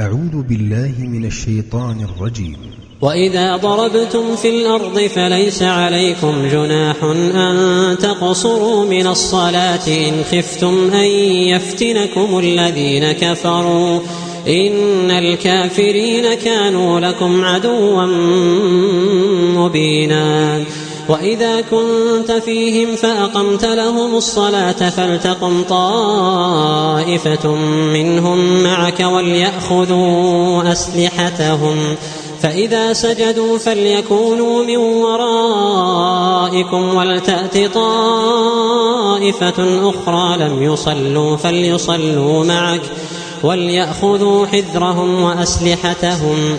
أعوذ بالله من الشيطان الرجيم. وإذا ضربتم في الأرض فليس عليكم جناح أن تقصروا من الصلاة إن خفتم أن يفتنكم الذين كفروا. إن الكافرين كانوا لكم عدوا مبينا. وإذا كنت فيهم فأقمت لهم الصلاة فلتقم طائفة منهم معك وليأخذوا أسلحتهم. فإذا سجدوا فليكونوا من ورائكم ولتأت طائفة أخرى لم يصلوا فليصلوا معك وليأخذوا حذرهم وأسلحتهم.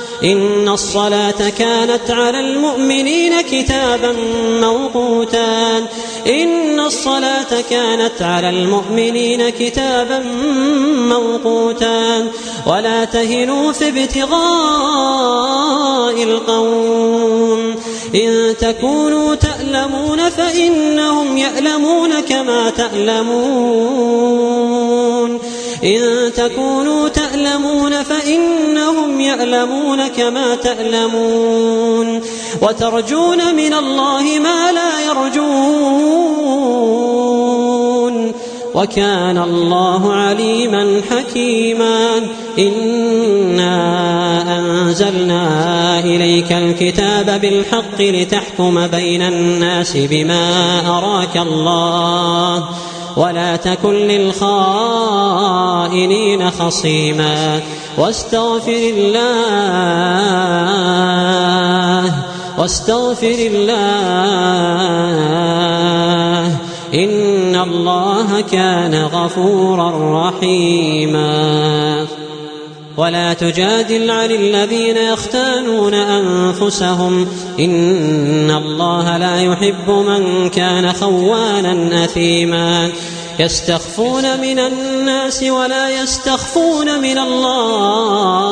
إن الصلاة كانت على المؤمنين كتابا موقوتا. إن الصلاة كانت على المؤمنين كتابا موقوتا. ولا تهنوا في ابتغاء القوم. إن تكونوا تألمون فإنهم يألمون كما تألمون. إن تكونوا تألمون فإنهم يألمون كما تألمون وترجون من الله ما لا يرجون وكان الله عليما حكيما إنا أنزلنا إليك الكتاب بالحق لتحكم بين الناس بما أراك الله ولا تكن للخائنين خصيما واستغفر الله واستغفر الله. إن الله كان غفورا رحيما. ولا تجادل عن الذين يختانون أنفسهم. إن الله لا يحب من كان خوانا أثيما. يستخفون من الناس ولا يستخفون من الله.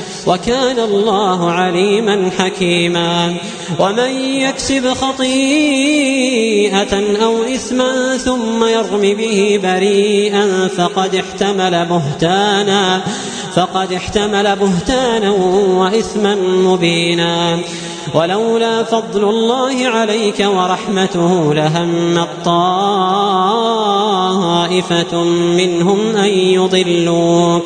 وكان الله عليما حكيما. ومن يكسب خطيئة أو إثما ثم يرم به بريئا فقد احتمل بهتانا فقد احتمل بهتانا وإثما مبينا. ولولا فضل الله عليك ورحمته لهم طائفة منهم أن يضلوك.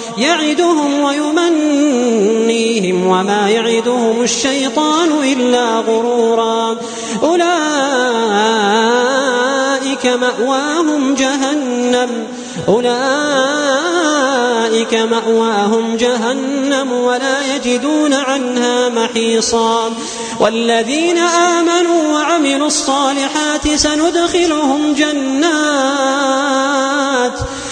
يعدهم ويمنيهم وما يعدهم الشيطان إلا غرورا. أولئك مأواهم جهنم. أولئك مأواهم جهنم ولا يجدون عنها محيصا. والذين آمنوا وعملوا الصالحات سندخلهم جنات.